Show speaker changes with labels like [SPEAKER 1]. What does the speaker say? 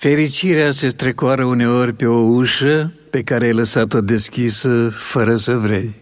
[SPEAKER 1] Fericirea se strecoară uneori pe o ușă pe care ai lăsat-o deschisă fără să vrei.